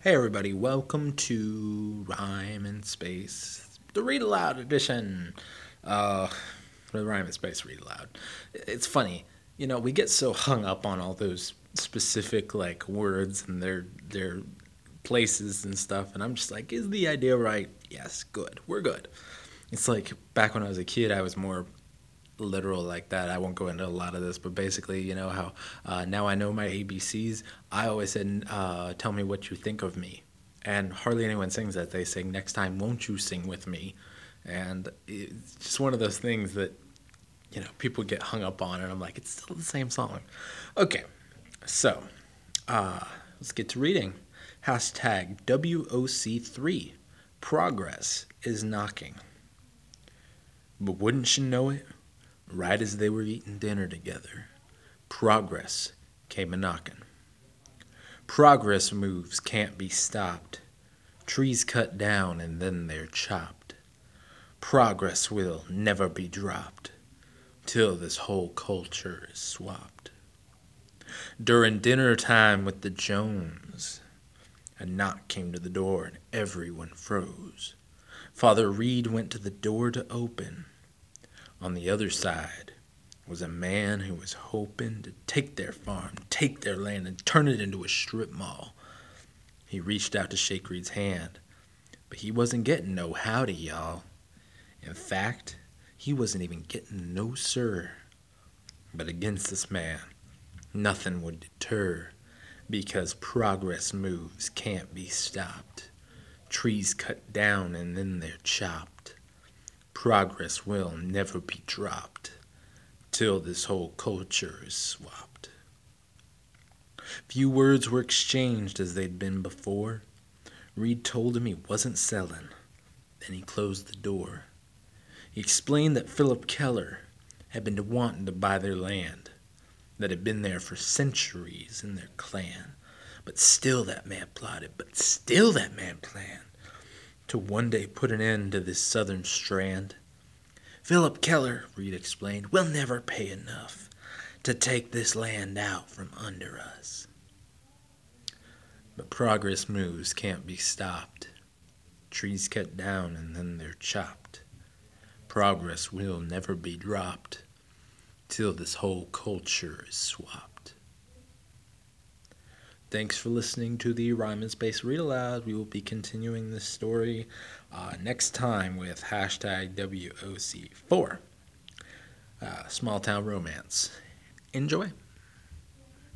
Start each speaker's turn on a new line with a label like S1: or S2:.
S1: Hey everybody, welcome to Rhyme and Space, the Read Aloud edition. Uh, the Rhyme and Space Read Aloud. It's funny, you know, we get so hung up on all those specific like words and their their places and stuff, and I'm just like, is the idea right? Yes, good, we're good. It's like back when I was a kid, I was more literal like that. I won't go into a lot of this, but basically, you know how uh, now I know my ABCs. I always said, uh, "Tell me what you think of me," and hardly anyone sings that. They sing, "Next time, won't you sing with me?" And it's just one of those things that you know people get hung up on, and I'm like, it's still the same song. Okay, so uh, let's get to reading. Hashtag WOC3 Progress is knocking. But wouldn't you know it? Right as they were eating dinner together, progress came a knocking. Progress moves can't be stopped. Trees cut down and then they're chopped. Progress will never be dropped till this whole culture is swapped. During dinner time with the Jones, a knock came to the door and everyone froze. Father Reed went to the door to open. On the other side was a man who was hoping to take their farm, take their land, and turn it into a strip mall. He reached out to shake Reed's hand, but he wasn't getting no howdy, y'all. In fact, he wasn't even getting no sir. But against this man, nothing would deter, because progress moves can't be stopped. Trees cut down and then they're chopped progress will never be dropped till this whole culture is swapped. Few words were exchanged as they'd been before. Reed told him he wasn't selling. Then he closed the door. He explained that Philip Keller had been wanting to buy their land, that had been there for centuries in their clan. But still that man plotted, but still that man planned to one day put an end to this southern strand. Philip Keller, Reed explained, will never pay enough to take this land out from under us. But progress moves can't be stopped. Trees cut down and then they're chopped. Progress will never be dropped till this whole culture is swapped. Thanks for listening to the Rhyme and Space Read Aloud. We will be continuing this story uh, next time with hashtag WOC4, uh, Small Town Romance. Enjoy.